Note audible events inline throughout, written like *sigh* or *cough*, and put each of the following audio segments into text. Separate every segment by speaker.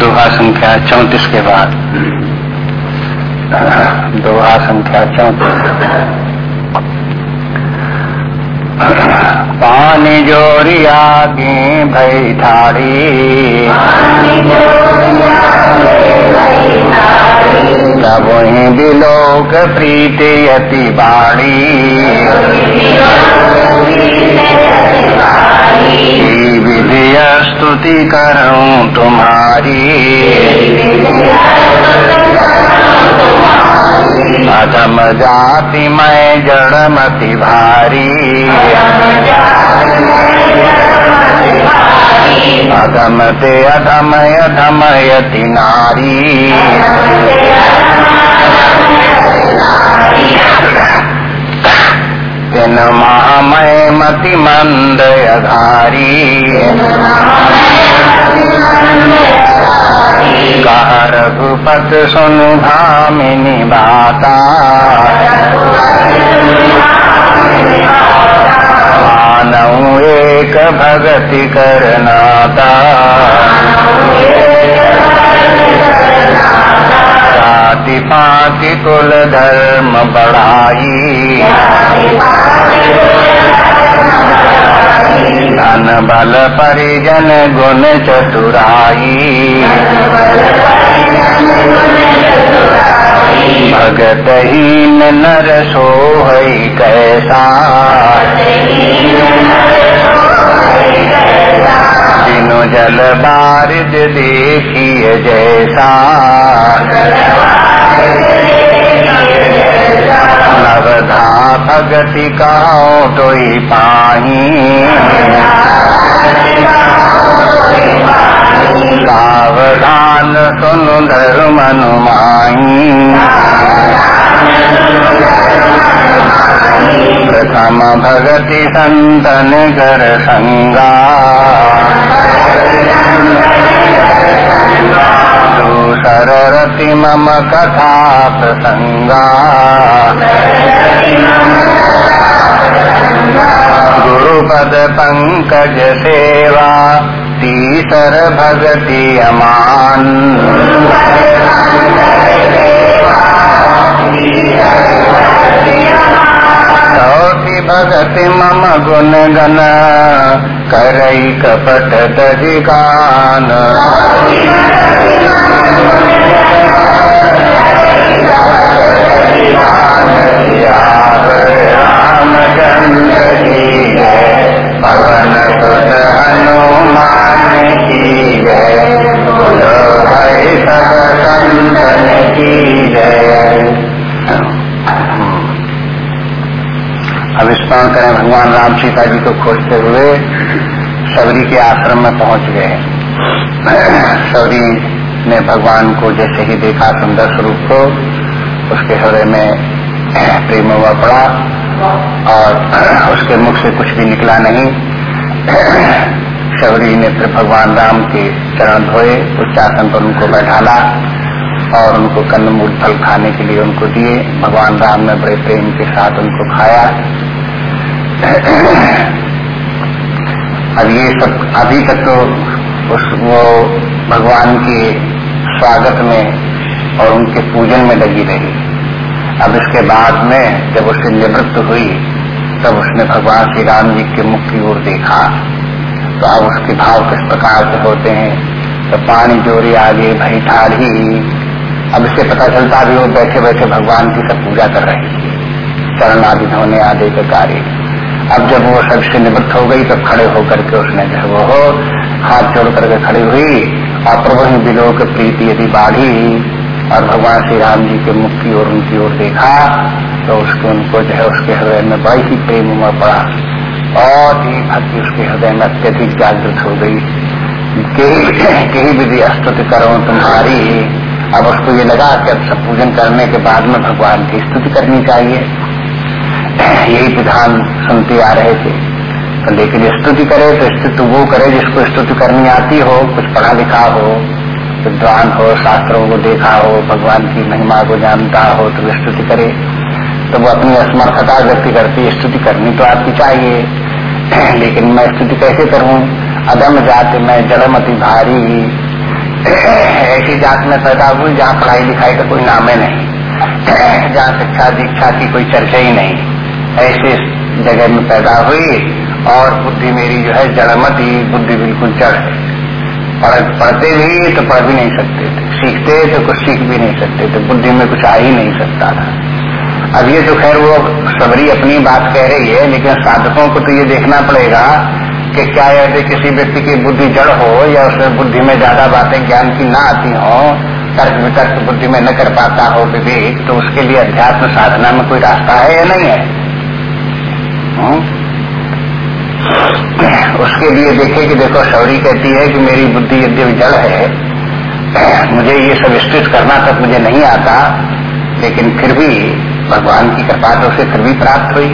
Speaker 1: दोहा संख्या चौतीस के बाद। दोहा संख्या चौतीस पानी जोरिया गे भई थारी तब ही बिलोक प्रीति यति बाड़ी विधि स्तुति करूँ तुम्हारी। अधम जाति मैं जड़मति भारी। अधम ते अधम अधम यति नारी। तिन महामय मति मंद अधारी कह रघुपत सुन धामिनी बाता मानऊ एक भगति करनाता जाति पाति कुल धर्म बढ़ाई धन बल परिजन गुण चतुराई भगत हीन नर सोहई कैसा। दिनो जल बारिद देखिए जैसा। नवधा भगति कहो तो पाही। सावधान सुन धर्म अनुमाई प्रथम भगति संतन कर संगा। दूसर मम कथा प्रसंगा। गुरुपद पंकज सेवा, तीसर भगति अमान। चौथी भगति मम गुण गण करई कपट दधिकान। स्मरण करें भगवान राम सीता जी को खोजते हुए सबरी के आश्रम में पहुँच गए। सबरी ने भगवान को जैसे ही देखा, सुंदर स्वरूप को, उसके हृदय में प्रेम हुआ पड़ा और उसके मुख से कुछ भी निकला नहीं। शबरी ने फिर भगवान राम के चरण धोए, उच्चासन पर उनको बैठाला और उनको कंदमूल फल खाने के लिए उनको दिए। भगवान राम ने बड़े प्रेम के साथ उनको खाया। अब ये सब, अभी तक तो उस, वो भगवान के स्वागत में और उनके पूजन में लगी रही। अब इसके बाद में जब उससे निवृत्त हुई, तब उसने भगवान श्री राम जी के मुख की ओर देखा। तो अब उसके भाव किस प्रकार से होते हैं? तो पानी जोरी आगे, भई ठाढ़ी अब इससे पता चलता भी वो बैठे बैठे भगवान की सब पूजा कर रही थी। चरण आदि धोने आदि के कार्य। अब जब वो सबसे निवृत्त हो गई, तब खड़े होकर के उसने जो वो हो हाथ जोड़ करके खड़ी हुई और प्रभु के प्रीति यदि बाढ़ी और भगवान श्री राम जी के मुख की ओर, उनकी ओर देखा तो उसके, उनको जो है उसके हृदय में बड़ी ही प्रेम उमड़ पड़ा और ही भक्ति उसके हृदय में अत्यधिक जागृत हो गई। कहीं विधि स्तुति करो तुम्हारी। अब उसको ये लगा कि अब सब पूजन करने के बाद में भगवान की स्तुति करनी चाहिए। यही विधान सुनते आ रहे थे। तो लेकिन स्तुति करे तो स्तुति वो करे जिसको स्तुति करनी आती हो, कुछ पढ़ा लिखा हो, विद्वान हो, शास्त्रों को देखा हो, भगवान की महिमा को जानता हो तो स्तुति करे। तो वो अपनी असमर्थता व्यक्ति करती स्तुति करनी तो आपकी चाहिए। *clears throat* लेकिन मैं स्तुति कैसे करूँ? अदम जाति में जड़मति भारी। *clears throat* ऐसी जात में पैदा हुई जहाँ पढ़ाई लिखाई का कोई नाम है नहीं। *clears throat* जहाँ शिक्षा दीक्षा की कोई चर्चा ही नहीं। ऐसे जगह में पैदा हुई और बुद्धि मेरी जो है जड़मत ही बुद्धि बिल्कुल जड़ है। पढ़ पढ़ते भी तो पढ़ भी नहीं सकते थे। सीखते तो कुछ सीख भी नहीं सकते थे। बुद्धि में कुछ आ ही नहीं सकता था। अब ये तो खैर वो सबरी अपनी बात कह रही है, लेकिन साधकों को तो ये देखना पड़ेगा कि क्या यदि किसी व्यक्ति की बुद्धि जड़ हो या उसमें बुद्धि में ज़्यादा बातें ज्ञान की ना आती हो, तर्क वितर्क बुद्धि में न कर पाता हो विवेक तो उसके लिए अध्यात्म साधना में कोई रास्ता है या नहीं है? हुँ? उसके लिए देखे कि देखो, शौरी कहती है कि मेरी बुद्धि यद्य जड़ है, मुझे ये सब स्थित करना तक मुझे नहीं आता, लेकिन फिर भी भगवान की कृपा तो उसे फिर भी प्राप्त हुई,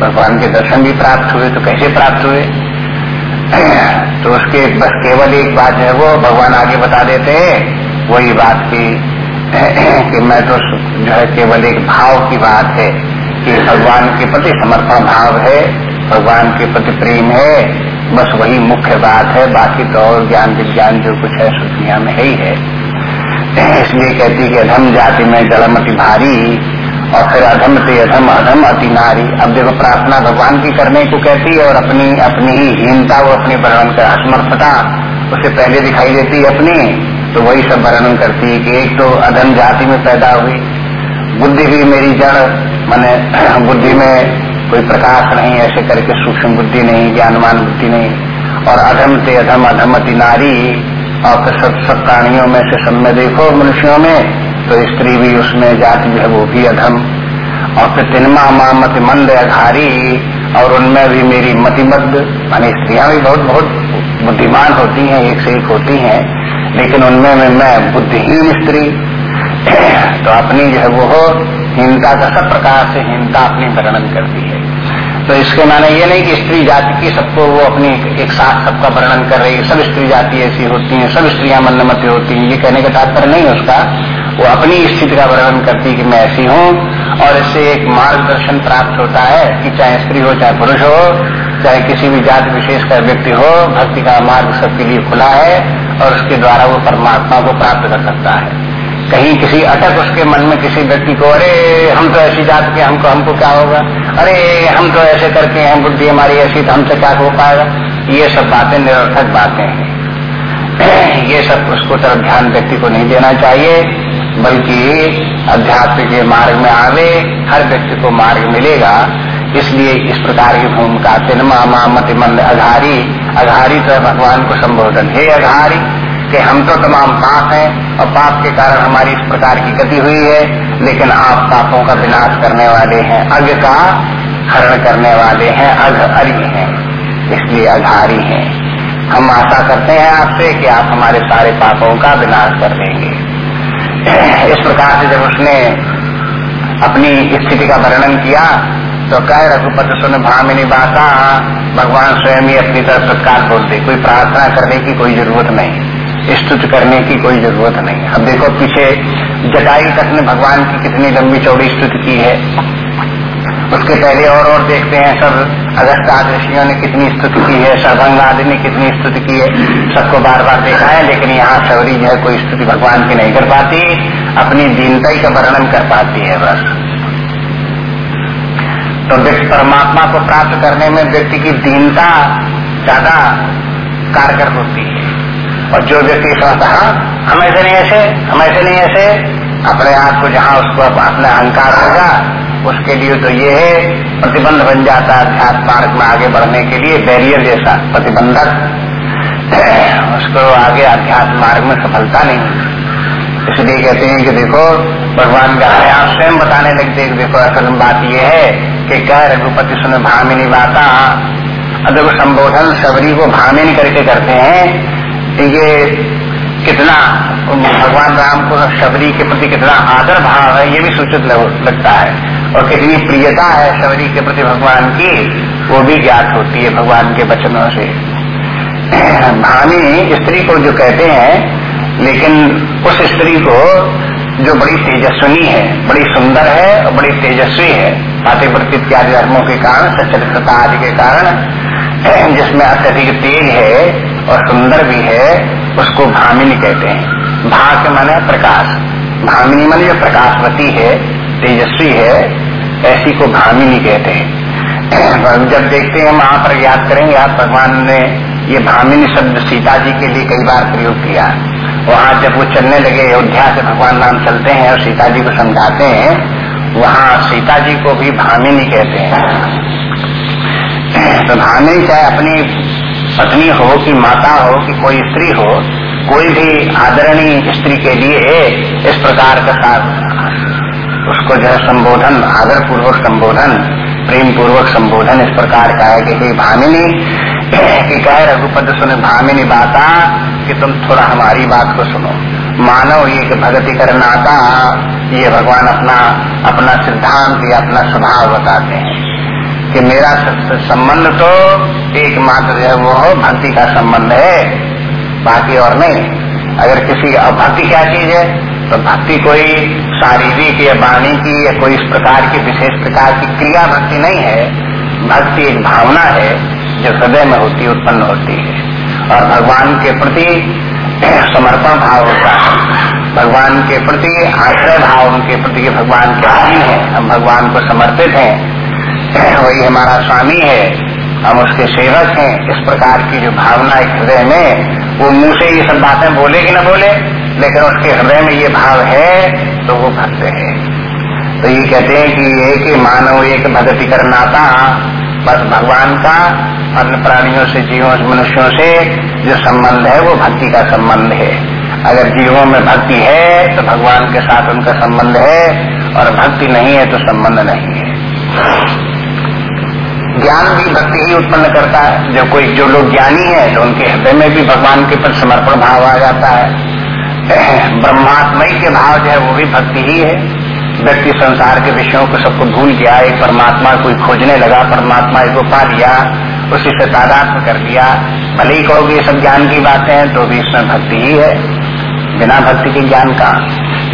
Speaker 1: भगवान के दर्शन भी प्राप्त हुए तो कैसे प्राप्त हुए तो उसके बस केवल एक बात है, वो भगवान आगे बता देते हैं, वही बात की, कि मैं तो जो है केवल एक भाव की बात है कि भगवान के प्रति समर्पण भाव है, भगवान के प्रति प्रेम है, बस वही मुख्य बात है, बाकी तो और ज्ञान विज्ञान जो कुछ है सो दुनिया में है ही इसलिए कहती कि अधम जाति में जलम अति भारी, और फिर अधम से अधम अधम अति नारी। अब देखो, प्रार्थना भगवान की करने को कहती है, और अपनी अपनी ही हीनता वो अपनी वर्णन कर असमर्थता उसे पहले दिखाई देती है अपनी तो वही सब वर्णन करती है कि एक तो अधम जाति में पैदा हुई, बुद्धि भी मेरी जड़ मैंने बुद्धि में कोई प्रकाश नहीं, ऐसे करके सूक्ष्म बुद्धि नहीं, ज्ञानवान बुद्धि नहीं। और अधम से अधम अधम अति नारी और सब सब प्राणियों में से सब में देखो मनुष्यों में तो स्त्री भी उसमें, जाति जो है, वो भी अधम। और फिर तिनमा माँ मति मंद अघारी, और उनमें भी मेरी मतिमद, मानी स्त्रियाँ भी बहुत बहुत बुद्धिमान होती हैं, एक से एक होती हैं, लेकिन उनमें मैं बुद्धिहीन स्त्री। तो अपनी जो है वो हीनता का सब प्रकार से हीनता अपने वर्णन करती है। तो इसके माने ये नहीं कि स्त्री जाति की सबको वो अपनी एक साथ सबका वर्णन कर रही है। सब स्त्री जाति ऐसी होती हैं, सब स्त्रियाँ मन्नमती होती हैं। ये कहने का तात्पर्य नहीं उसका। वो अपनी स्थिति का वर्णन करती कि मैं ऐसी हूँ और इससे एक मार्गदर्शन प्राप्त होता है कि चाहे स्त्री हो, चाहे पुरुष हो, चाहे किसी भी जाति विशेष का व्यक्ति हो, भक्ति का मार्ग सबके लिए खुला है और उसके द्वारा वो परमात्मा को प्राप्त कर सकता है। कहीं किसी अटक उसके मन में किसी व्यक्ति को, अरे, हम तो ऐसी जात के हमको हमको क्या होगा? अरे, हम तो ऐसे करके हैं, बुद्धि हमारी ऐसी तो हमसे क्या हो पाएगा? ये सब बातें, निरर्थक बातें हैं। *clears throat* ये सब उसको तरफ़ ध्यान व्यक्ति को नहीं देना चाहिए, बल्कि अध्यात्म के मार्ग में आवे, हर व्यक्ति को मार्ग मिलेगा। इसलिए इस प्रकार की भूमिका, तिनमा मति मंद, अघारी अघारी तो भगवान को संबोधन। हे अघारी कि हम तो तमाम पाप हैं और पाप के कारण हमारी इस प्रकार की गति हुई है, लेकिन आप पापों का विनाश करने वाले हैं अग का हरण करने वाले हैं अघ अरि हैं, इसलिए अघारी हैं। हम आशा करते हैं आपसे कि आप हमारे सारे पापों का विनाश कर देंगे। इस प्रकार से जब उसने अपनी स्थिति का वर्णन किया तो कह, रघुपति सुन, भामिनी बाता भगवान स्वयं ही अपनी तरफ़ सत्कार बोलते कोई प्रार्थना करने की कोई ज़रूरत नहीं। स्तुत करने की कोई ज़रूरत नहीं अब देखो, पीछे जटाई तक ने भगवान की कितनी लंबी चौड़ी स्तुति की है। उसके पहले और और देखते हैं सब अगस्त आदि ऋषियों ने कितनी स्तुति की है सरभंग आदि ने कितनी स्तुति की है, सबको बार बार देखा है, लेकिन यहाँ शौरी जो है, कोई स्तुति भगवान की नहीं कर पाती, अपनी दीनता का वर्णन कर पाती है बस। तो व्यक्ति परमात्मा को प्राप्त करने में व्यक्ति की दीनता ज़्यादा कारगर होती है। और जो व्यक्ति समझता हाँ हम ऐसे नहीं ऐसे, हम ऐसे नहीं ऐसे, अपने आप को जहाँ उसको अपना अहंकार होगा, उसके लिए तो ये है, प्रतिबंध बन जाता है अध्यात्म मार्ग में आगे बढ़ने के लिए बैरियर जैसा प्रतिबंधक। *clears throat* उसको आगे अध्यात्म मार्ग में सफलता नहीं इसलिए कहते हैं कि देखो, भगवान का आप स्वयं बताने लगते हैं देखो, असल बात यह है कि क्या रघुपति सुन, भामिनी बाता देखो संबोधन सबरी को भामिनी करके करते हैं ये कितना भगवान राम को शबरी के प्रति कितना आदर भाव है, ये भी सूचित लगता है। और कितनी प्रियता है शबरी के प्रति भगवान की, वो भी ज्ञात होती है भगवान के वचनों से। भानी स्त्री को जो कहते हैं, लेकिन उस स्त्री को जो बड़ी तेजस्विनी है, बड़ी सुंदर है और बड़ी तेजस्वी है पातिवृत्ति इत्यादि धर्मों के कारण सचरित्रता आदि के कारण, जिसमें अत्यधिक तेज है और सुंदर भी है, उसको भामिनी कहते हैं। भा के माने प्रकाश। भामिनी माने जो प्रकाशवती है, तेजस्वी है, ऐसी को भामिनी कहते हैं। *clears throat* जब देखते हैं वहाँ पर याद करेंगे, आप भगवान ने ये भामिनी शब्द सीता जी के लिए कई बार प्रयोग किया। वहाँ जब वो चलने लगे, अयोध्या से भगवान राम चलते हैं और सीता जी को समझाते हैं, वहाँ सीता जी को भी भामिनी कहते हैं। *clears throat* तो भामिनी चाहे अपनी पत्नी हो कि माता हो कि कोई स्त्री हो, कोई भी आदरणीय स्त्री के लिए इस प्रकार का साथ उसको जो है संबोधन आदर पूर्वक संबोधन प्रेम पूर्वक संबोधन इस प्रकार का है कि भामिनी, कि कह रघुपद सुने भामिनी बाता, कि तुम थोड़ा हमारी बात को सुनो। मानव ये कि भगति करना ये भगवान अपना अपना सिद्धांत, या अपना स्वभाव बताते हैं। कि मेरा संबंध तो एकमात्र जो है, वो भक्ति का संबंध है। बाकी और नहीं। अगर किसी भक्ति क्या चीज़ है तो भक्ति कोई शारीरिक या वाणी की या कोई इस प्रकार की, विशेष प्रकार की क्रिया भक्ति नहीं है। भक्ति एक भावना है, जो हृदय में होती, उत्पन्न होती है। और भगवान के प्रति समर्पण भाव होता है। भगवान के प्रति आश्रय भाव उनके प्रति भगवान के अधीन है, हम भगवान को समर्पित हैं। वही हमारा स्वामी है, हम उसके सेवक हैं। इस प्रकार की जो भावना एक हृदय में, वो मुँह से ये सब बातें बोले कि न बोले, लेकिन उसके हृदय में ये भाव है तो वो भक्त है। तो ये कहते हैं कि एक मानव, एक भगति करनाता बस भगवान का, अन्य प्राणियों से, जीवों से, मनुष्यों से जो संबंध है, वो भक्ति का संबंध है। अगर जीवों में भक्ति है तो भगवान के साथ उनका संबंध है, और भक्ति नहीं है तो संबंध नहीं है। ज्ञान भी भक्ति ही उत्पन्न करता है। जो कोई, जो लोग ज्ञानी है तो उनके हृदय में भी भगवान के प्रति समर्पण भाव आ जाता है। *clears throat* ब्रह्मात्मय के भाव जो है, वो भी भक्ति ही है। व्यक्ति संसार के विषयों को सबको भूल गया, एक परमात्मा कोई खोजने लगा, परमात्मा को पा लिया उसी से तादात्म कर दिया। भले ही कहोगे ये सब ज्ञान की बातें हैं तो भी इसमें भक्ति ही है। बिना भक्ति के ज्ञान का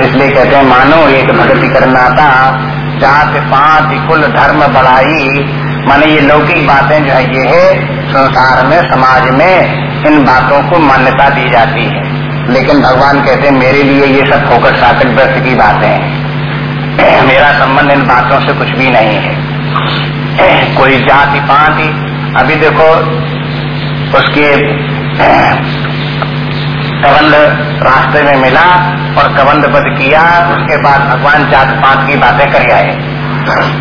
Speaker 1: इसलिए कहते हैं, मानो एक भक्ति करना था जात पाँच कुल धर्म बढ़ाई माने ये लौकिक बातें जो है, ये है संसार में, समाज में, इन बातों को मान्यता दी जाती है। लेकिन भगवान कहते हैं, मेरे लिए ये सब फोकस साकट व्रत की बातें हैं। *clears throat* मेरा संबंध इन बातों से कुछ भी नहीं है। *clears throat* कोई जाति पाति, अभी देखो, उसके *clears throat* कबंध रास्ते में मिला और कबंध बद किया, उसके बाद भगवान जात पात की बातें कर आए।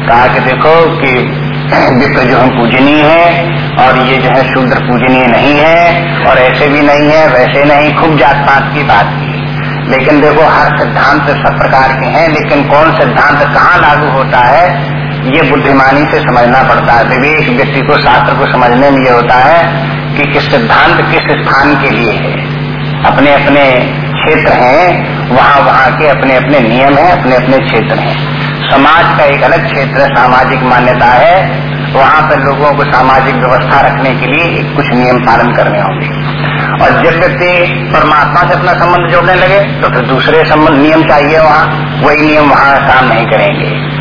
Speaker 1: कहा कि देखो कि विप्र जो हम पूजनीय है, और ये जो है शूद्र पूजनीय नहीं है, और ऐसे भी नहीं है, वैसे नहीं, खूब जात पात की बात की। लेकिन देखो, हर सिद्धांत सब प्रकार के हैं, लेकिन कौन सिद्धांत कहाँ लागू होता है, ये बुद्धिमानी से समझना पड़ता है। विवेक व्यक्ति को, शास्त्र को समझने में ये होता है कि किस सिद्धांत किस स्थान के लिए है। अपने अपने क्षेत्र हैं वहाँ वहाँ के अपने अपने नियम हैं अपने अपने क्षेत्र हैं। समाज का एक अलग क्षेत्र सामाजिक मान्यता है वहाँ पर लोगों को सामाजिक व्यवस्था रखने के लिए कुछ नियम पालन करने होंगे। और जब व्यक्ति परमात्मा से अपना संबंध जोड़ने लगे तो फिर दूसरे संबंध नियम चाहिए वहाँ। वही नियम वहाँ काम नहीं करेंगे।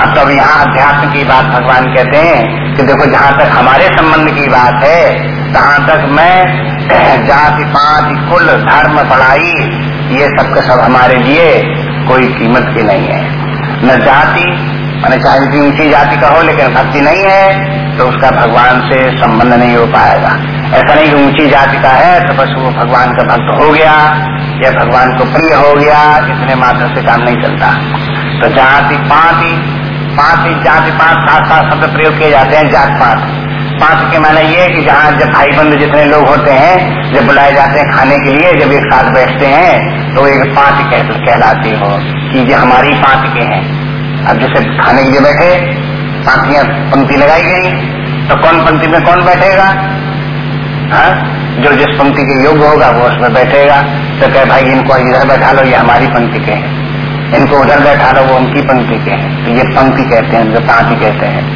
Speaker 1: अब तब यहाँ अध्यात्म की बात भगवान कहते हैं कि देखो, जहाँ तक हमारे संबंध की बात है, तहाँ तक मैं *clears throat* जाति पाति कुल, धर्म, पढ़ाई, ये सब के सब हमारे लिए कोई कीमत की नहीं है। न जाति मैंने चाहे ऊँची जाति का हो लेकिन भक्ति नहीं है तो उसका भगवान से संबंध नहीं हो पाएगा। ऐसा नहीं कि ऊँची जाति का है तो बस वो भगवान का भक्त हो गया या भगवान को प्रिय हो गया इतने मात्र से काम नहीं चलता। तो जाति पाँच पाति जाति पाँच सात सात शब्द प्रयोग किए जाते हैं जात पात। पाँच के माने ये कि जहाँ जब भाई बंद जितने लोग होते हैं जब बुलाए जाते हैं खाने के लिए जब एक साथ बैठते हैं तो एक पाँच कह, कहलाती हो कि ये हमारी पाँच के हैं। अब जैसे खाने के लिए बैठे, पांतियाँ पंक्ति लगाई गई तो कौन पंक्ति में कौन बैठेगा? हा? जो जिस पंक्ति के योग्य होगा, वो उसमें बैठेगा। तो कहे, भाई, इनको इधर बैठा लो, ये हमारी पंक्ति के हैं। इनको उधर बैठा लो, वो उनकी पंक्ति के हैं। तो ये पंक्ति कहते हैं, जो पांति कहते हैं।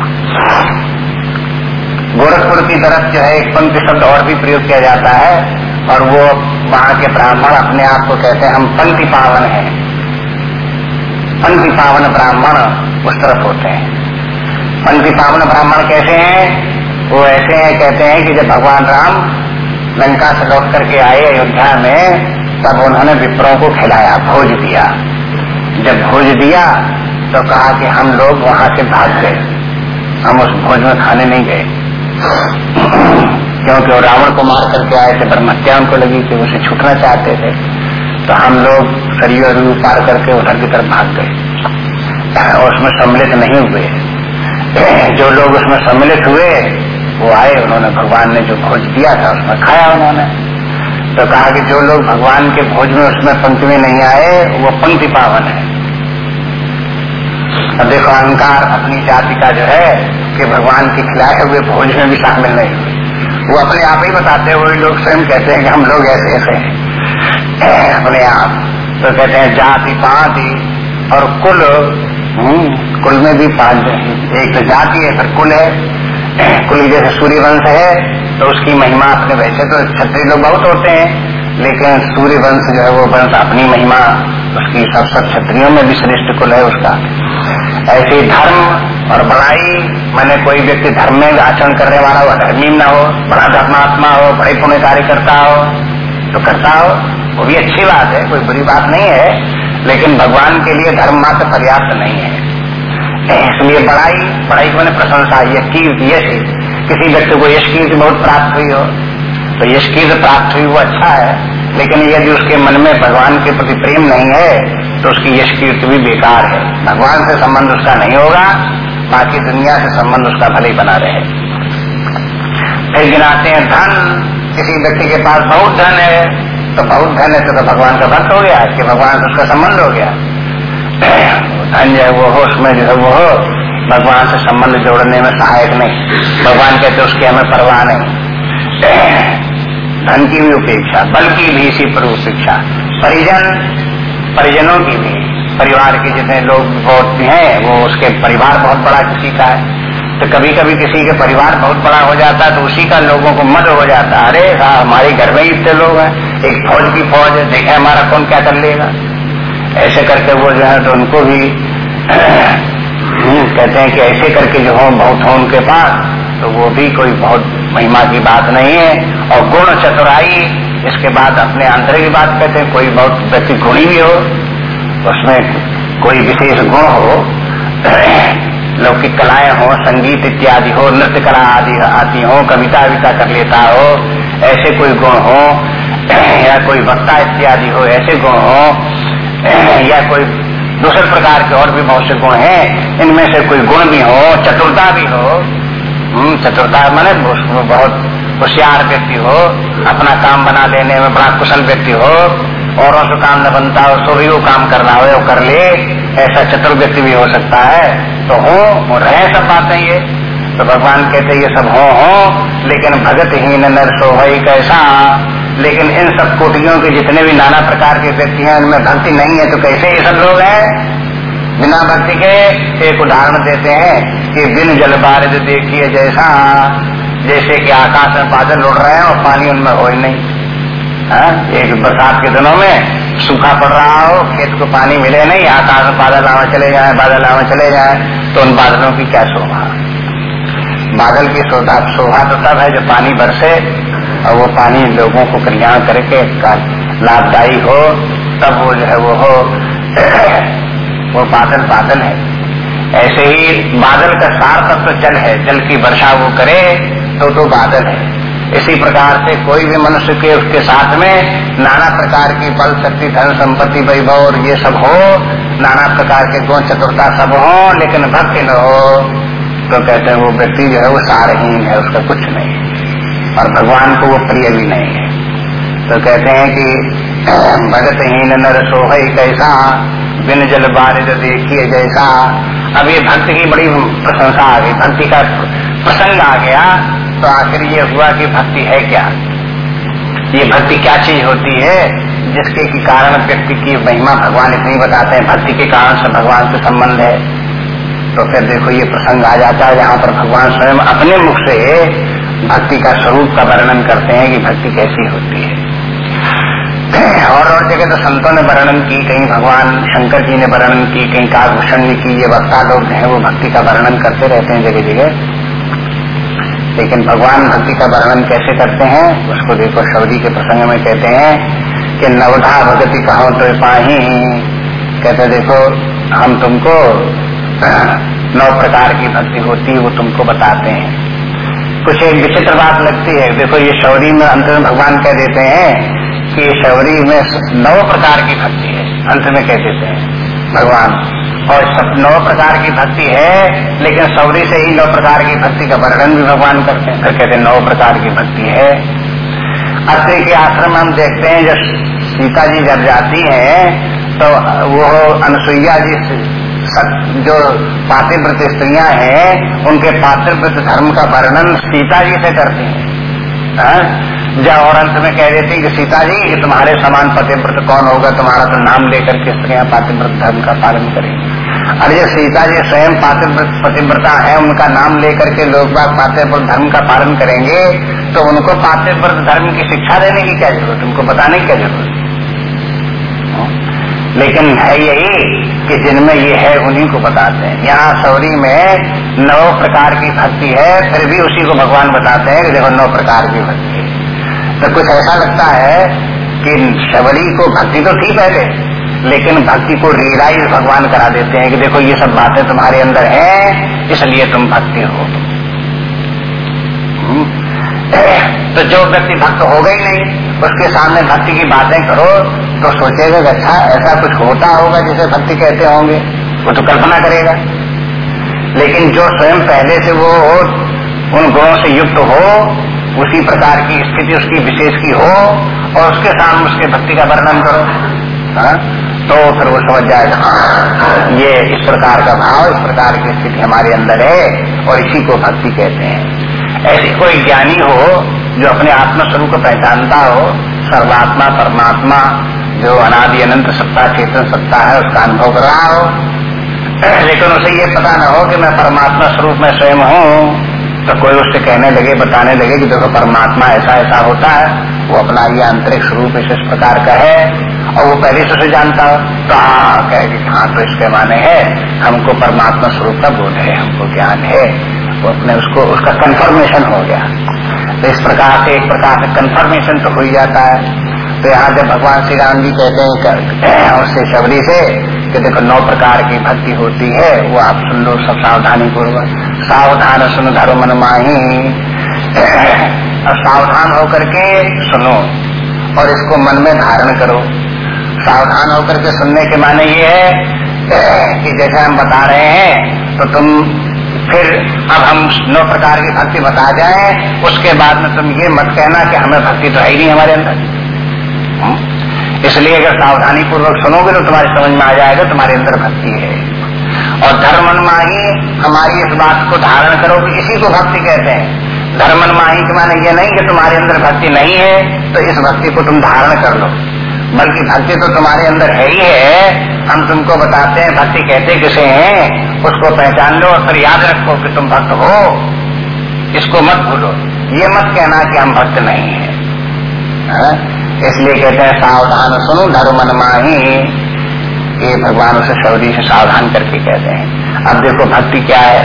Speaker 1: गोरखपुर की तरफ़ जो है, एक पंक्ति शब्द और भी प्रयोग किया जाता है, और वो वहाँ के ब्राह्मण अपने आप को कहते हैं, हम पंक्ति पावन हैं। पंक्ति पावन ब्राह्मण उस तरफ़ होते हैं। पंक्ति पावन ब्राह्मण कैसे हैं? वो ऐसे हैं, कहते हैं कि जब भगवान राम लंका से लौट करके आए अयोध्या में, तब उन्होंने विप्रों को खिलाया, भोज दिया। जब भोज दिया तो कहा कि हम लोग वहाँ से भाग गए। हम उस भोज में खाने नहीं गए। क्योंकि वो रावण को मार करके आए थे ब्रह्मत्या उनको लगी कि उसे छूटना चाहते थे। तो हम लोग सरयू अरयू पार करके उधर की तरफ़ भाग गए। और उसमें सम्मिलित नहीं हुए। जो लोग उसमें सम्मिलित हुए, वो आए, उन्होंने भगवान ने जो भोज दिया था, उसमें खाया उन्होंने। तो कहा कि जो लोग भगवान के भोज में उसमें पंक्ति में नहीं आए, वो पंक्ति पावन है। अब देखो, अहंकार अपनी जाति का जो है, कि भगवान के खिलाए हुए भोज में भी शामिल नहीं हुए। वो अपने आप ही बताते हुए लोग स्वयं कहते हैं कि हम लोग ऐसे ऐसे हैं। अपने आप। तो कहते हैं जाति पाति और कुल। हम्म, कुल में भी पाँच एक तो जाति है फिर कुल है। कुल जैसे सूर्य वंश है तो उसकी महिमा अपने वैसे तो क्षत्रिय लोग बहुत होते हैं लेकिन सूर्य वंश जो है वो वंश अपनी महिमा उसकी सब सब क्षत्रियों में भी श्रेष्ठ कुल है उसका। ऐसे धर्म और बड़ाई मैंने कोई व्यक्ति धर्म में आचरण करने वाला हो धर्मी न हो बड़ा धर्मात्मा हो बड़े पुण्य कार्य करता हो तो करता हो। वो भी अच्छी बात है, कोई बुरी बात नहीं है, लेकिन भगवान के लिए धर्म मात्र पर्याप्त नहीं है। इसलिए बड़ाई बड़ाई को मैंने प्रशंसा यह कीर्ति यश। किसी व्यक्ति को यश कीर्ति बहुत प्राप्त हुई हो तो यश कीर्ति प्राप्त हुई, वो अच्छा है, लेकिन यदि उसके मन में भगवान के प्रति प्रेम नहीं है तो उसकी यश कीर्ति भी बेकार है। भगवान से संबंध उसका नहीं होगा, बाकी दुनिया से संबंध उसका भले ही बना रहे। फिर गिनाते हैं, धन। किसी व्यक्ति के पास बहुत धन है तो बहुत धन है तो, तो भगवान का भक्त हो गया कि भगवान से उसका संबंध हो गया। धन जो वो हो उसमें जो है वो हो भगवान से संबंध जोड़ने में सहायक नहीं। भगवान कहते उसकी हमें परवाह नहीं। धन की भी उपेक्षा बल की भी इसी पर उपेक्षा। परिजन परिजनों की भी परिवार के जितने लोग बहुत हैं वो उसके परिवार बहुत बड़ा किसी का है। तो कभी कभी किसी के परिवार बहुत बड़ा हो जाता है तो उसी का लोगों को मद हो जाता है। अरे हाँ हमारे घर में ही इतने लोग हैं। एक फौज की फौज है, देखे हमारा कौन क्या कर लेगा। ऐसे करके वो जो है तो उनको भी कहते हैं कि ऐसे करके जो हो, बहुत हो उनके पास तो वो भी कोई बहुत महिमा की बात नहीं है। और गुण चतुराई, इसके बाद अपने आंतरिक बात कहते हैं, कोई बहुत व्यक्ति गुणी भी हो, उसमें कोई विशेष गुण हो, *clears throat* लौकिक कलाएँ हो, संगीत इत्यादि हो, नृत्य कला आदि आती हो, कविता विता कर लेता हो, ऐसे कोई गुण हो या कोई वक्ता इत्यादि हो ऐसे गुण हो या कोई दूसरे प्रकार के और भी बहुत से गुण हैं इनमें से कोई गुण भी हो चतुरता भी हो हम्म, चतुरता मैंने बहुत होशियार व्यक्ति हो अपना काम बना लेने में बड़ा कुशल व्यक्ति हो और से काम न बनता हो सो भी वो काम करना हो वो कर ले ऐसा चतुर व्यक्ति भी हो सकता है। तो हो और रहे सब बातें ये। तो भगवान कहते ये सब हो हो लेकिन भगत ही नर सोहई कैसा? लेकिन इन सब कोटियों के जितने भी नाना प्रकार के व्यक्ति हैं, उनमें भक्ति नहीं है तो कैसे ये सब लोग हैं बिना भक्ति के एक उदाहरण देते हैं कि बिन जल बारिद देखिए जैसा, जैसे कि आकाश में बादल उड़ रहे हैं और पानी उनमें हो ही नहीं हाँ? एक बरसात के दिनों में सूखा पड़ रहा हो, खेत को पानी मिले नहीं, आकाश में बादल आवे चले जाए, बादल आवे चले जाए तो उन बादलों की क्या शोभा बादल की शोभा शोभा तो तब है जो पानी बरसे और वो पानी लोगों को कल्याण करके लाभदायी हो, तब वो जो है वो हो, वो बादल बादल है। ऐसे ही बादल का सार तत्व तो जल है, जल की वर्षा वो करे तो तो बादल है। इसी प्रकार से कोई भी मनुष्य के, उसके साथ में नाना प्रकार की बल, शक्ति, धन, संपत्ति, वैभव और ये सब हो, नाना प्रकार के गुण, चतुरता सब हो, लेकिन भक्ति न हो तो कहते हैं वो व्यक्ति जो है वो सारहीन है, उसका कुछ नहीं और भगवान को वो प्रिय भी नहीं है। तो कहते हैं कि भगतहीन नर सोह कैसा, बिन जल बारिद देखिए जैसा। अब ये भक्ति की बड़ी प्रशंसा आ गई, भक्ति का प्रसंग आ गया तो आखिर ये हुआ कि भक्ति है क्या? ये भक्ति क्या चीज़ होती है, जिसके की कारण व्यक्ति की महिमा भगवान इतनी बताते हैं। भक्ति के कारण से भगवान से संबंध है। तो फिर देखो, ये प्रसंग आ जाता है, जहाँ पर भगवान स्वयं अपने मुख से भक्ति का स्वरूप का वर्णन करते हैं कि भक्ति कैसी होती है। और और जगह तो संतों ने वर्णन की, कहीं भगवान शंकर जी ने वर्णन की, कहीं कागभूषण ने की, ये वक्ता लोग हैं, वो भक्ति का वर्णन करते रहते हैं जगह जगह। लेकिन भगवान भक्ति का वर्णन कैसे करते हैं, उसको देखो, शौरी के प्रसंग में कहते हैं कि नवधा भगति कहो तो पाही। कहते, देखो, हम तुमको *clears throat* नौ प्रकार की भक्ति होती है, वो तुमको बताते हैं। कुछ एक विचित्र बात लगती है। देखो, ये शौरी में अंत में भगवान कह देते हैं कि शौरी में नौ प्रकार की भक्ति है। अंत में कह देते हैं भगवान। और सब नौ प्रकार की भक्ति है, लेकिन सौरी से ही नौ प्रकार की भक्ति का वर्णन भी भगवान करते हैं। फिर कहते हैं, नौ प्रकार की भक्ति है। अत्रि के आश्रम हम देखते हैं, जब सीता जी जब जाती हैं तो वो अनुसुईया जी जो पातिव्रत स्त्रियाँ हैं, उनके पातिव्रत धर्म का वर्णन सीता जी से करती हैं। हाँ? जब और अंत में कह देती कि सीता जी कि तुम्हारे समान पतिव्रत कौन होगा? तुम्हारा तो नाम लेकर के स्त्रियाँ पातिव्रत धर्म का पालन करेंगी? अरे जो सीता जी स्वयं पातिव्रत पतिव्रता है, उनका नाम लेकर के लोग बाग पातिव्रत धर्म का पालन करेंगे तो उनको पातिव्रत धर्म की शिक्षा देने की क्या ज़रूरत उनको बताने की क्या ज़रूरत लेकिन है यही कि जिनमें ये है उन्हीं को बताते हैं। यहाँ सौरी में नौ प्रकार की भक्ति है, फिर भी उसी को भगवान बताते हैं कि देखो नौ प्रकार की भक्ति तो कुछ ऐसा लगता है कि शबरी को भक्ति तो थी पहले, लेकिन भक्ति को रियलाइज़ भगवान करा देते हैं कि देखो ये सब बातें तुम्हारे अंदर हैं, इसलिए तुम भक्ति हो। हम्म। *coughs* तो जो व्यक्ति भक्त ही नहीं उसके सामने भक्ति की बातें करो तो सोचेगा कि अच्छा ऐसा कुछ होता होगा जिसे भक्ति कहते होंगे, वो तो कल्पना करेगा। लेकिन जो स्वयं पहले से वो उन गुणों से युक्त हो, उसी प्रकार की स्थिति उसकी विशेष की हो, और उसके सामने उसके भक्ति का वर्णन करो। हा? तो फिर वो समझ जाएगा ये इस प्रकार का भाव, इस प्रकार की स्थिति हमारे अंदर है, और इसी को भक्ति कहते हैं। ऐसी कोई ज्ञानी हो जो अपने आत्मा स्वरूप को पहचानता हो, सर्वात्मा, परमात्मा, जो अनादि अनंत सत्ता, चेतन सत्ता है, उसका अनुभव कर रहा हो। लेकिन उसे ये पता न हो कि मैं परमात्मा स्वरूप में स्वयं हूँ तो कोई उससे कहने लगे, बताने लगे कि देखो परमात्मा ऐसा ऐसा होता है, वो अपना ये आंतरिक स्वरूप इस प्रकार का है, और वो पहले से उसे जानता हो। तो हाँ कहे हाँ तो इसके माने है, हमको परमात्मा स्वरूप का बोध है, हमको ज्ञान है, वो अपने उसको, उसका कंफर्मेशन हो गया। तो इस प्रकार से एक प्रकार से कंफर्मेशन तो हो ही जाता है। तो यहाँ जब भगवान श्री राम जी कहते हैं उससे *clears throat* शबरी से कि देखो नौ प्रकार की भक्ति होती है, वो आप सुन लो, सब सावधानी पूर्वक सावधान सुन धर्म मन माही और सावधान होकर के सुनो और इसको मन में धारण करो। सावधान होकर के सुनने के माने ये है *clears throat* कि जैसे हम बता रहे हैं तो तुम फिर अब हम नौ प्रकार की भक्ति बता जाए, उसके बाद में तुम ये मत कहना कि हमें भक्ति तो है ही नहीं हमारे अंदर। हम्म? इसलिए अगर सावधानी पूर्वक सुनोगे तो तुम्हारी समझ में आ जाएगा, तुम्हारे अंदर भक्ति है। और धर्मन माही हमारी इस बात को धारण करो कि इसी को भक्ति कहते हैं। धर्मन माही के माने ये नहीं कि तुम्हारे अंदर भक्ति नहीं है तो इस भक्ति को तुम धारण कर लो। बल्कि भक्ति तो तुम्हारे अंदर है ही है। हम तुमको बताते हैं, भक्ति कहते किसे हैं? उसको पहचान लो और फिर याद रखो कि तुम भक्त हो। इसको मत भूलो। ये मत कहना कि हम भक्त नहीं है। हाँ? इसलिए कहते हैं, सावधान सुनो, धर्म माही। ये भगवान उसे शौरी से सावधान करके कहते हैं। अब देखो भक्ति क्या है।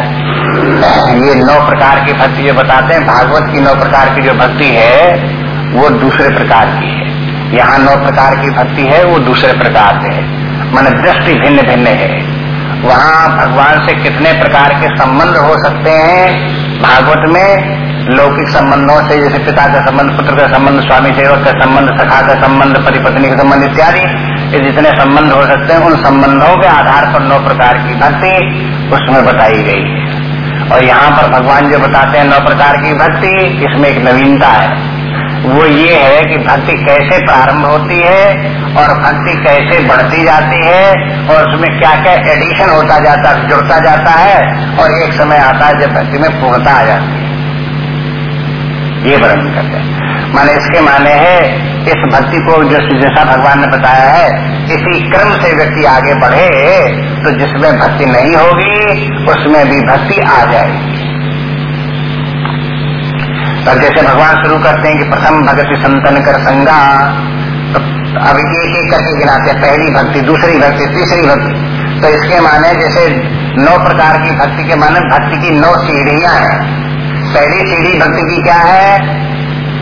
Speaker 1: ये नौ प्रकार की भक्ति जो बताते हैं, भागवत की नौ प्रकार की जो भक्ति है, वो दूसरे प्रकार की है। यहाँ नौ प्रकार की भक्ति है, वो दूसरे प्रकार से है। मन दृष्टि भिन्न भिन्न है। वहाँ भगवान से कितने प्रकार के संबंध हो सकते हैं? भागवत में लौकिक संबंधों से, जैसे पिता का संबंध, पुत्र का संबंध, स्वामी सेवक का संबंध, सखा का संबंध पति पत्नी का संबंध इत्यादि। ये जितने संबंध हो सकते हैं, उन संबंधों के आधार पर नौ प्रकार की भक्ति उसमें बताई गई है। और यहाँ पर भगवान जो बताते हैं नौ प्रकार की भक्ति, इसमें एक नवीनता है। वो ये है कि भक्ति कैसे प्रारंभ होती है और भक्ति कैसे बढ़ती जाती है और उसमें क्या क्या एडिशन होता जाता है जुड़ता जाता है और एक समय आता है जब भक्ति में पूर्णता आ जाती है। ये वर्णन करते हैं। माने इसके माने है, इस भक्ति को जो जैसा भगवान ने बताया है, इसी क्रम से व्यक्ति आगे बढ़े तो जिसमें भक्ति नहीं होगी, उसमें भी भक्ति आ जाएगी। और जैसे भगवान शुरू करते हैं कि प्रथम भक्ति संतन कर संगा तो अब एक एक करके गिनाते हैं। पहली भक्ति, दूसरी भक्ति, तीसरी भक्ति। तो इसके माने जैसे नौ प्रकार की भक्ति के माने भक्ति की नौ सीढ़ियाँ हैं। पहली सीढ़ी भक्ति की क्या है?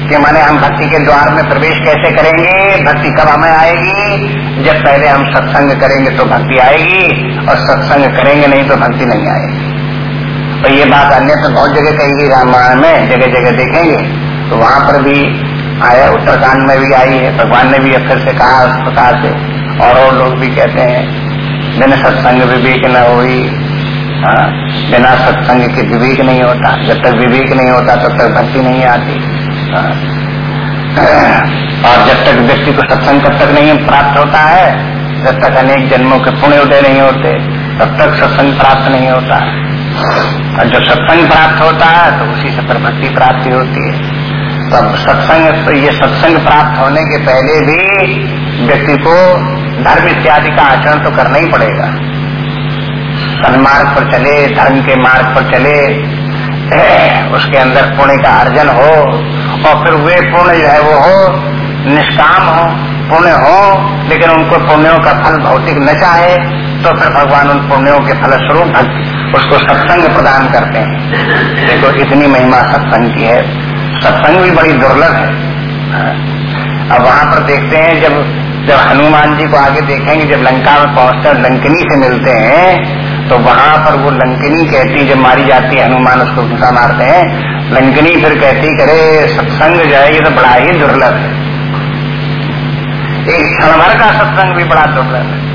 Speaker 1: कि माने हम भक्ति के द्वार में प्रवेश कैसे करेंगे? भक्ति कब हमें आएगी? जब पहले हम सत्संग करेंगे तो भक्ति आएगी, और सत्संग करेंगे नहीं तो भक्ति नहीं आएगी। और ये बात अन्य तो बहुत जगह कही रामायण में जगह जगह देखेंगे। तो वहाँ पर भी आया उत्तराखंड में भी आई है भगवान ने भी अक्सर से कहा उस प्रकार से। और और लोग भी कहते हैं बिना सत्संग विवेक न हुई। हाँ, बिना सत्संग के विवेक नहीं होता। जब तक विवेक नहीं होता तब तक भक्ति नहीं आती। हाँ। और जब तक व्यक्ति को सत्संग तब तक नहीं प्राप्त होता है। जब तक अनेक जन्मों के पुण्य उदय नहीं होते तब तक सत्संग प्राप्त नहीं होता। और जब सत्संग प्राप्त होता है तो उसी से फिर प्राप्ति होती है। तब सत्संग तो ये सत्संग प्राप्त होने के पहले भी व्यक्ति को धर्म इत्यादि का आचरण तो करना ही पड़ेगा। सन्मार्ग पर चले, धर्म के मार्ग पर चले, उसके अंदर पुण्य का अर्जन हो, और फिर वे पुण्य जो है वो हो, निष्काम हो, पुण्य हो, लेकिन उनको पुण्यों का फल भौतिक न चाहे तो फिर भगवान उन पुण्यों के फल स्वरूप उसको सत्संग प्रदान करते हैं। देखो, इतनी महिमा सत्संग की है। सत्संग भी बड़ी दुर्लभ है। अब वहाँ पर देखते हैं, जब जब हनुमान जी को आगे देखेंगे, जब लंका में पहुंचकर लंकनी से मिलते हैं तो वहाँ पर वो लंकनी कहती, जब मारी जाती है हनुमान, उसको घुसा मारते हैं, लंकनी फिर कहती, करे, सत्संग जो है, ये तो बड़ा ही दुर्लभ है। एक क्षण भर का सत्संग भी बड़ा दुर्लभ है।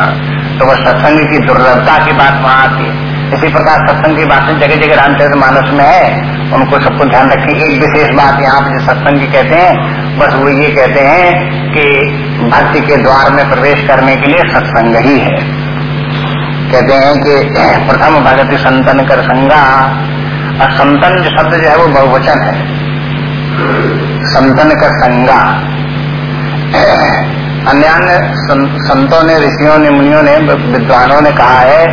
Speaker 1: हाँ, तो वह सत्संग की दुर्लभता की बात वहाँ आती है। इसी प्रकार सत्संग की बातें जगह जगह रामचरित मानस में है। उनको सबको ध्यान रखें एक विशेष बात यहाँ पर सत्संग कहते हैं बस वो ये कहते हैं कि भक्ति के द्वार में प्रवेश करने के लिए सत्संग ही है। कहते हैं कि *clears throat* प्रथम भगति संतन कर संगा। और संतन जो शब्द जो है वो बहुवचन है। संतन कर संगा। *clears throat* अन्य संतों ने ऋषियों ने मुनियों ने विद्वानों ने कहा है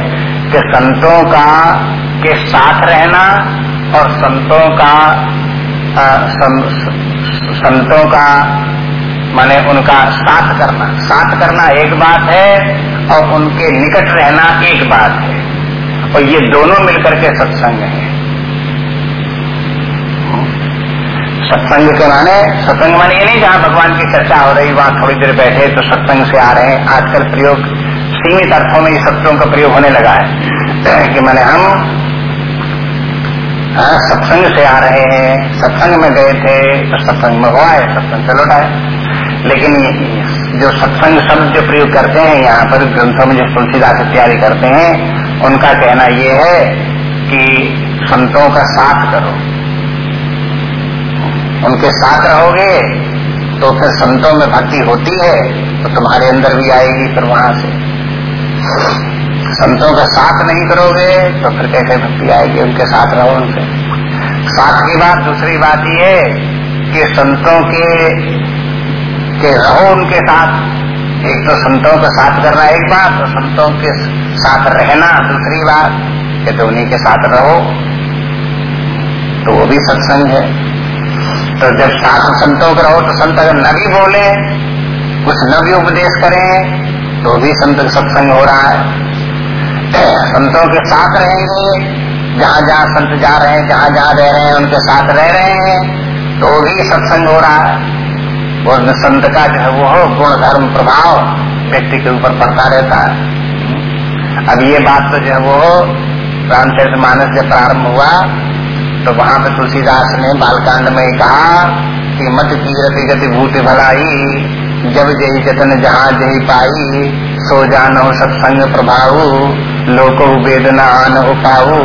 Speaker 1: कि संतों का के साथ रहना और संतों का आ, सं, संतों का माने उनका साथ करना। साथ करना एक बात है और उनके निकट रहना एक बात है। और ये दोनों मिलकर के सत्संग है। सत्संग के माने सत्संग माने ये नहीं जहाँ भगवान की चर्चा हो रही वहाँ थोड़ी देर बैठे तो सत्संग से आ रहे हैं। आजकल प्रयोग सीमित अर्थों में ये शब्दों का प्रयोग होने लगा है। *clears throat* कि मैंने हम हाँ, सत्संग से आ रहे हैं। सत्संग में गए थे तो सत्संग में हुआ है सत्संग से लौटाए लेकिन जो सत्संग शब्द जो प्रयोग करते हैं यहाँ पर ग्रंथों में जो तुलसीदास इत्यादि करते हैं उनका कहना ये है कि संतों का साथ करो। उनके साथ रहोगे तो फिर संतों में भक्ति होती है तो तुम्हारे अंदर भी आएगी फिर वहाँ से। संतों का साथ नहीं करोगे तो फिर कैसे भक्ति आएगी उनके साथ रहो उनसे? साथ की बात दूसरी बात ये कि संतों के के रहो उनके साथ। एक तो संतों का साथ करना एक बात, और संतों के साथ रहना दूसरी बात, कि तो उन्हीं के साथ रहो तो वो भी सत्संग है। तो जब साथ संतों का रहो तो संत अगर न भी बोले, कुछ न भी उपदेश करें तो भी संत सत्संग हो रहा है। संतों के साथ रहेंगे, जहाँ जहाँ संत जा रहे हैं, जहाँ जहाँ रह रहे हैं, उनके साथ रह रहे हैं तो भी सत्संग हो रहा है। वो संत का जो है, वो गुण धर्म प्रभाव व्यक्ति के ऊपर पड़ता रहता है। अब ये बात तो जो है, वो रामचरित मानस जब प्रारंभ हुआ तो वहाँ पे तुलसीदास ने बालकांड में कहा कि मत की गति भूति भलाई, जब जही जतन जहाँ जही पाई, सो जानो सत्संग प्रभाव लोको वेदना न हो पाऊ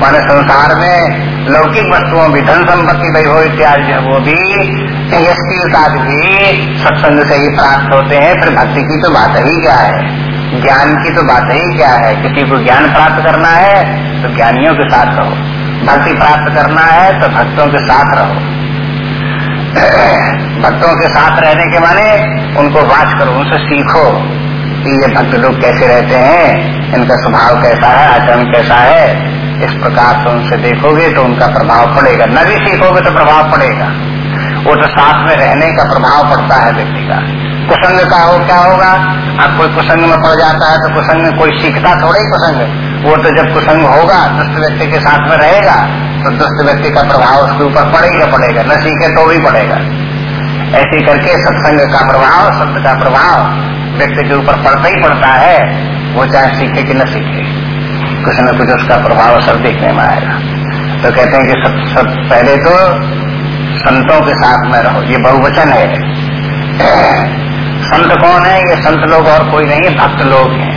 Speaker 1: माने संसार में लौकिक वस्तुओं भी धन संपत्ति वैभव इत्यादि जो वो भी यशकील भी सत्संग से ही प्राप्त होते हैं, फिर भक्ति की तो बात ही क्या है? ज्ञान की तो बात ही क्या है? किसी को ज्ञान प्राप्त करना है तो ज्ञानियों के साथ रहो। भक्ति प्राप्त करना है तो भक्तों के साथ रहो। भक्तों के साथ रहने के माने उनको वाच करो, उनसे सीखो कि ये भक्त लोग कैसे रहते हैं, इनका स्वभाव कैसा है, आचरण कैसा है। इस प्रकार से उनसे देखोगे तो उनका प्रभाव पड़ेगा। न भी सीखोगे तो प्रभाव पड़ेगा। वो तो साथ में रहने का प्रभाव पड़ता है व्यक्ति का। कुसंग का हो, क्या होगा? अब कोई कुसंग में पड़ जाता है तो कुसंग कोई सीखता थोड़ा ही कुसंग वो तो जब कुसंग होगा, दुष्ट व्यक्ति के साथ में रहेगा तो दुष्ट व्यक्ति का प्रभाव उसके ऊपर पड़ेगा पड़ेगा। न सीखे तो भी पड़ेगा। ऐसे करके सत्संग का प्रभाव सत्य का प्रभाव व्यक्ति के ऊपर पड़ता ही पड़ता है। वो चाहे सीखे कि न सीखे। कुछ न कुछ उसका प्रभाव असर देखने में आएगा। तो कहते हैं कि सब सब पहले तो संतों के साथ में रहो। ये बहुवचन है। संत कौन है? ये संत लोग और कोई नहीं है, भक्त लोग हैं।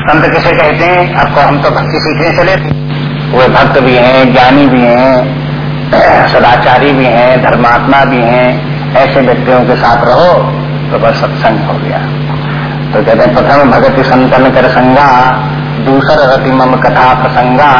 Speaker 1: संत किसे कहते हैं? आपको हम तो भक्ति सीखने चले थे। वो भक्त भी हैं, ज्ञानी भी हैं, सदाचारी भी हैं, धर्मात्मा भी हैं। ऐसे व्यक्तियों के साथ रहो तो बस सत्संग हो गया। तो कहते हैं, प्रथम भगत संतन कर संगा, दूसर रति मम कथा प्रसंगा।